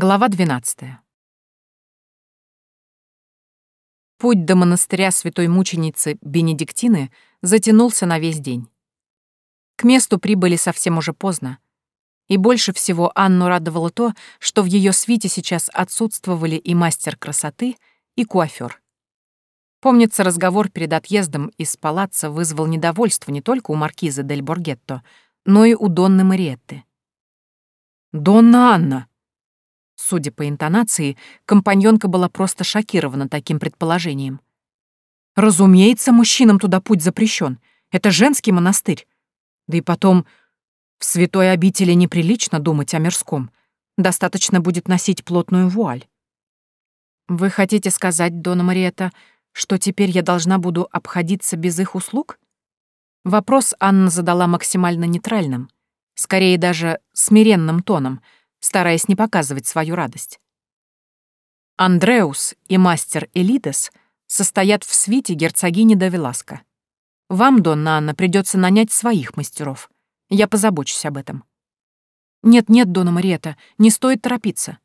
Глава 12. Путь до монастыря святой мученицы Бенедиктины затянулся на весь день. К месту прибыли совсем уже поздно. И больше всего Анну радовало то, что в ее свите сейчас отсутствовали и мастер красоты, и куафер. Помнится, разговор перед отъездом из палаца вызвал недовольство не только у маркиза Дель Боргетто, но и у Донны Мариетты. «Донна Анна!» Судя по интонации, компаньонка была просто шокирована таким предположением. Разумеется, мужчинам туда путь запрещен. Это женский монастырь. Да и потом, в святой обители неприлично думать о мирском. Достаточно будет носить плотную вуаль. Вы хотите сказать, Дона Мариэта, что теперь я должна буду обходиться без их услуг? Вопрос Анна задала максимально нейтральным, скорее даже смиренным тоном — стараясь не показывать свою радость. Андреус и мастер Элитес состоят в свите герцогини де Веласко. Вам, Донна Анна, придется нанять своих мастеров. Я позабочусь об этом. Нет-нет, Дона Мариэта, не стоит торопиться.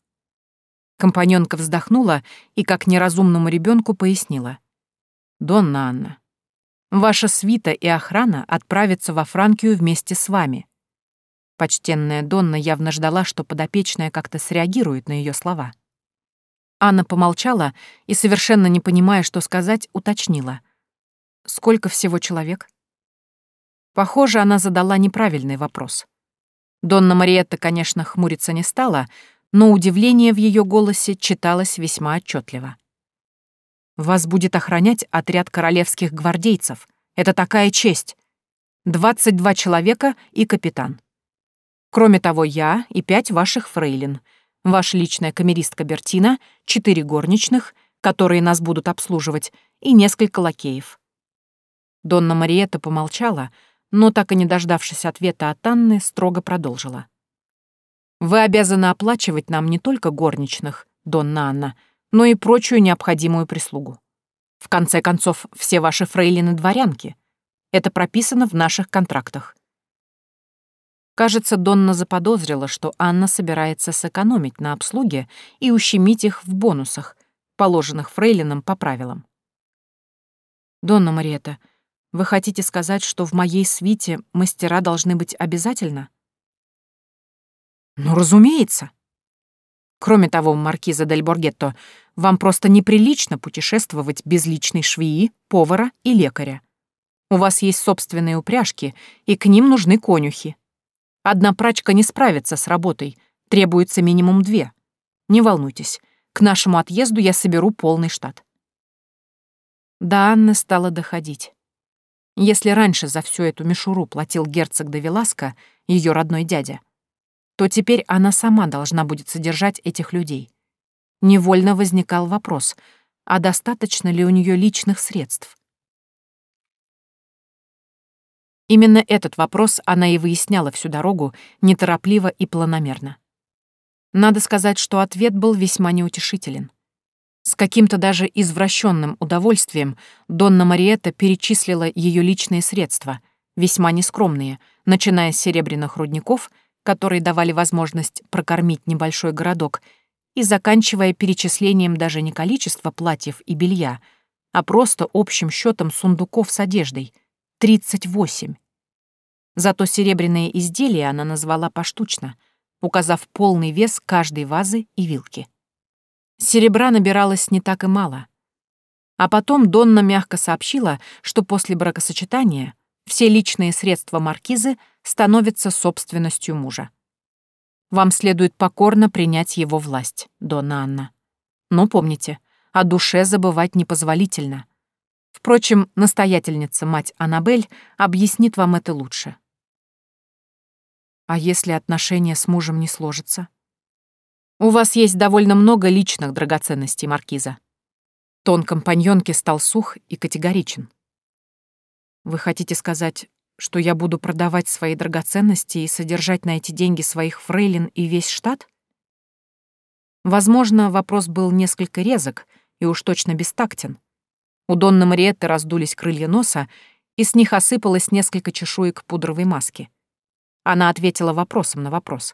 Компаньонка вздохнула и, как неразумному ребенку, пояснила. «Донна Анна, ваша свита и охрана отправятся во Франкию вместе с вами. Почтенная Донна явно ждала, что подопечная как-то среагирует на ее слова. Анна помолчала и, совершенно не понимая, что сказать, уточнила. «Сколько всего человек?» Похоже, она задала неправильный вопрос. Донна Мариетта, конечно, хмуриться не стала, но удивление в ее голосе читалось весьма отчетливо. «Вас будет охранять отряд королевских гвардейцев. Это такая честь. Двадцать два человека и капитан. Кроме того, я и пять ваших фрейлин, ваша личная камеристка Бертина, четыре горничных, которые нас будут обслуживать, и несколько лакеев». Донна Мариетта помолчала, но, так и не дождавшись ответа от Анны, строго продолжила. «Вы обязаны оплачивать нам не только горничных, Донна Анна, но и прочую необходимую прислугу. В конце концов, все ваши фрейлины дворянки. Это прописано в наших контрактах. Кажется, Донна заподозрила, что Анна собирается сэкономить на обслуге и ущемить их в бонусах, положенных фрейлинам по правилам. «Донна Мариэта, вы хотите сказать, что в моей свите мастера должны быть обязательно?» «Ну, разумеется!» Кроме того, маркиза Дель Боргетто, вам просто неприлично путешествовать без личной швеи, повара и лекаря. У вас есть собственные упряжки, и к ним нужны конюхи. Одна прачка не справится с работой, требуется минимум две. Не волнуйтесь, к нашему отъезду я соберу полный штат. До Анны стало доходить. Если раньше за всю эту мишуру платил герцог де ее родной дядя, то теперь она сама должна будет содержать этих людей. Невольно возникал вопрос, а достаточно ли у нее личных средств? Именно этот вопрос она и выясняла всю дорогу, неторопливо и планомерно. Надо сказать, что ответ был весьма неутешителен. С каким-то даже извращенным удовольствием Донна Мариетта перечислила ее личные средства, весьма нескромные, начиная с серебряных рудников, которые давали возможность прокормить небольшой городок, и заканчивая перечислением даже не количества платьев и белья, а просто общим счетом сундуков с одеждой — 38. Зато серебряные изделия она назвала поштучно, указав полный вес каждой вазы и вилки. Серебра набиралось не так и мало. А потом Донна мягко сообщила, что после бракосочетания все личные средства маркизы становятся собственностью мужа. Вам следует покорно принять его власть, Донна Анна. Но помните, о душе забывать непозволительно — Впрочем, настоятельница, мать Аннабель, объяснит вам это лучше. А если отношения с мужем не сложатся? У вас есть довольно много личных драгоценностей, Маркиза. Тон компаньонки стал сух и категоричен. Вы хотите сказать, что я буду продавать свои драгоценности и содержать на эти деньги своих фрейлин и весь штат? Возможно, вопрос был несколько резок и уж точно бестактен. У Донны Мариетты раздулись крылья носа, и с них осыпалось несколько чешуек пудровой маски. Она ответила вопросом на вопрос.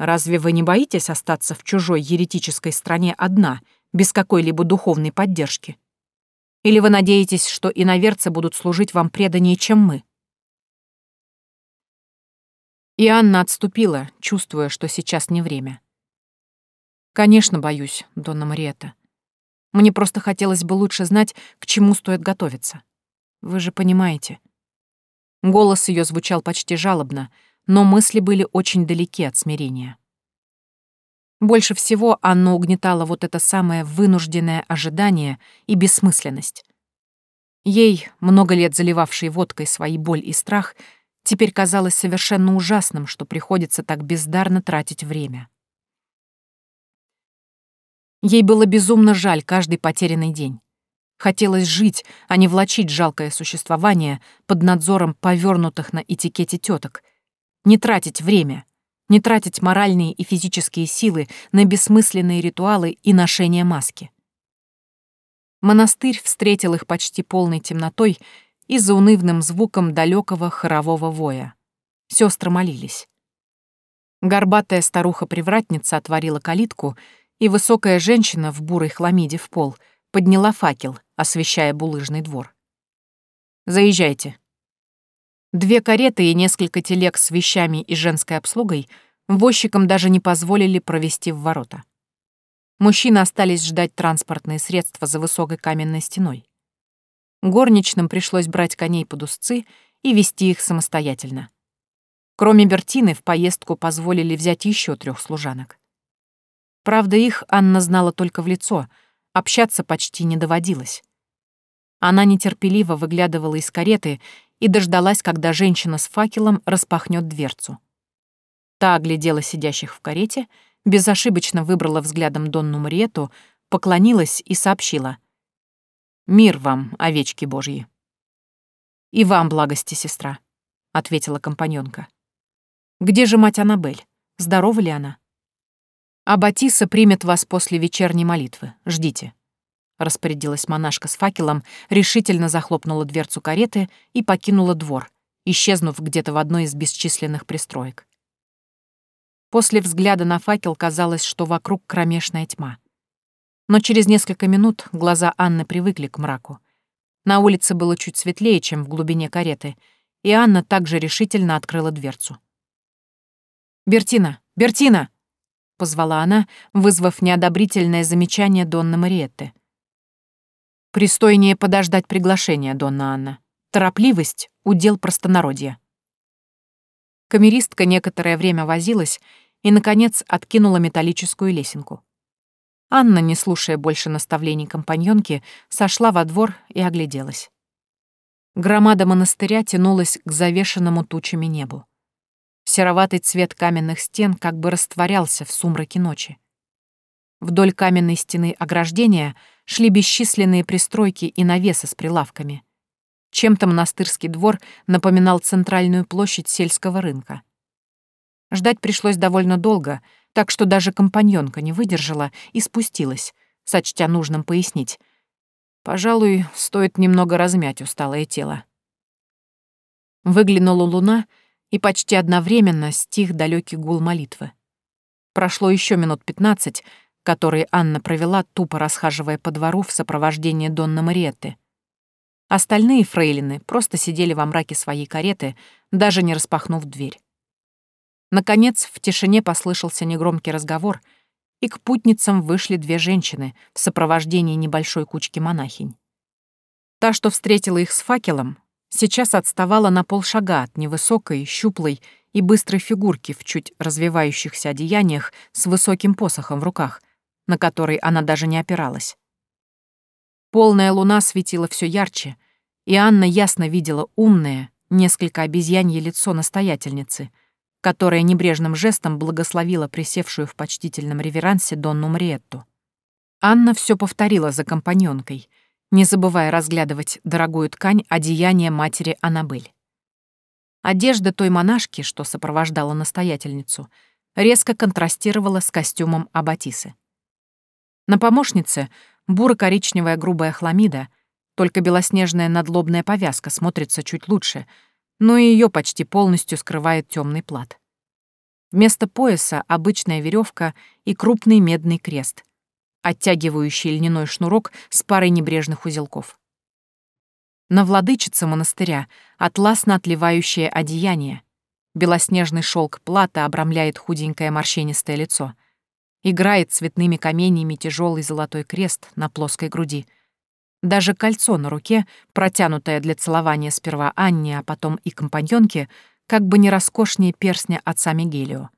Разве вы не боитесь остаться в чужой еретической стране одна, без какой-либо духовной поддержки? Или вы надеетесь, что иноверцы будут служить вам преданнее, чем мы?» И Анна отступила, чувствуя, что сейчас не время. «Конечно, боюсь, Донна Мариетта. Мне просто хотелось бы лучше знать, к чему стоит готовиться. Вы же понимаете». Голос ее звучал почти жалобно, но мысли были очень далеки от смирения. Больше всего Анну угнетало вот это самое вынужденное ожидание и бессмысленность. Ей, много лет заливавшей водкой свои боль и страх, теперь казалось совершенно ужасным, что приходится так бездарно тратить время. Ей было безумно жаль каждый потерянный день. Хотелось жить, а не влачить жалкое существование под надзором повернутых на этикете теток, не тратить время, не тратить моральные и физические силы на бессмысленные ритуалы и ношение маски. Монастырь встретил их почти полной темнотой и заунывным звуком далекого хорового воя. Сестры молились. Горбатая старуха-привратница отворила калитку, и высокая женщина в бурой хламиде в пол подняла факел, освещая булыжный двор. «Заезжайте», Две кареты и несколько телег с вещами и женской обслугой возчикам даже не позволили провести в ворота. Мужчины остались ждать транспортные средства за высокой каменной стеной. Горничным пришлось брать коней под узцы и вести их самостоятельно. Кроме Бертины, в поездку позволили взять еще трех служанок. Правда, их Анна знала только в лицо, общаться почти не доводилось. Она нетерпеливо выглядывала из кареты и дождалась, когда женщина с факелом распахнет дверцу. Та оглядела сидящих в карете, безошибочно выбрала взглядом Донну Мариету, поклонилась и сообщила. «Мир вам, овечки божьи!» «И вам благости, сестра», — ответила компаньонка. «Где же мать Аннабель? Здорова ли она?» «А Батиса примет вас после вечерней молитвы. Ждите» распорядилась монашка с факелом, решительно захлопнула дверцу кареты и покинула двор, исчезнув где-то в одной из бесчисленных пристроек. После взгляда на факел казалось, что вокруг кромешная тьма. Но через несколько минут глаза Анны привыкли к мраку. На улице было чуть светлее, чем в глубине кареты, и Анна также решительно открыла дверцу. «Бертина! Бертина!» — позвала она, вызвав неодобрительное замечание Донны Мариетты. Пристойнее подождать приглашения, Донна Анна. Торопливость — удел простонародья. Камеристка некоторое время возилась и, наконец, откинула металлическую лесенку. Анна, не слушая больше наставлений компаньонки, сошла во двор и огляделась. Громада монастыря тянулась к завешенному тучами небу. Сероватый цвет каменных стен как бы растворялся в сумраке ночи. Вдоль каменной стены ограждения шли бесчисленные пристройки и навесы с прилавками. Чем-то монастырский двор напоминал центральную площадь сельского рынка. Ждать пришлось довольно долго, так что даже компаньонка не выдержала и спустилась, сочтя нужным пояснить. Пожалуй, стоит немного размять усталое тело. Выглянула луна, и почти одновременно стих далекий гул молитвы. Прошло еще минут пятнадцать, который Анна провела, тупо расхаживая по двору в сопровождении Донны Мариетты. Остальные фрейлины просто сидели во мраке своей кареты, даже не распахнув дверь. Наконец, в тишине послышался негромкий разговор, и к путницам вышли две женщины в сопровождении небольшой кучки монахинь. Та, что встретила их с факелом, сейчас отставала на полшага от невысокой, щуплой и быстрой фигурки в чуть развивающихся одеяниях с высоким посохом в руках, на который она даже не опиралась. Полная луна светила все ярче, и Анна ясно видела умное, несколько обезьянье лицо настоятельницы, которая небрежным жестом благословила присевшую в почтительном реверансе Донну Мриетту. Анна все повторила за компаньонкой, не забывая разглядывать дорогую ткань одеяния матери Аннабель. Одежда той монашки, что сопровождала настоятельницу, резко контрастировала с костюмом Аббатисы. На помощнице буро-коричневая грубая хламида, только белоснежная надлобная повязка смотрится чуть лучше, но и ее почти полностью скрывает темный плат. Вместо пояса обычная веревка и крупный медный крест, оттягивающий льняной шнурок с парой небрежных узелков. На владычице монастыря атласно отливающее одеяние. Белоснежный шелк плата обрамляет худенькое морщинистое лицо. Играет цветными каменьями тяжелый золотой крест на плоской груди. Даже кольцо на руке, протянутое для целования сперва Анне, а потом и компаньонке, как бы не роскошнее перстня отца Мигелио.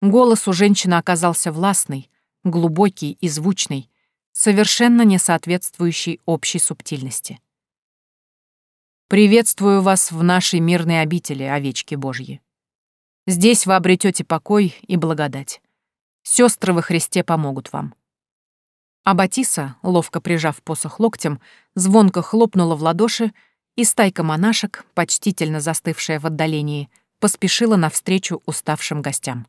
Голос у женщины оказался властный, глубокий и звучный, совершенно не соответствующий общей субтильности. «Приветствую вас в нашей мирной обители, овечки Божьи. Здесь вы обретете покой и благодать. Сестры во Христе помогут вам». А Батиса, ловко прижав посох локтем, звонко хлопнула в ладоши и стайка монашек, почтительно застывшая в отдалении, поспешила навстречу уставшим гостям.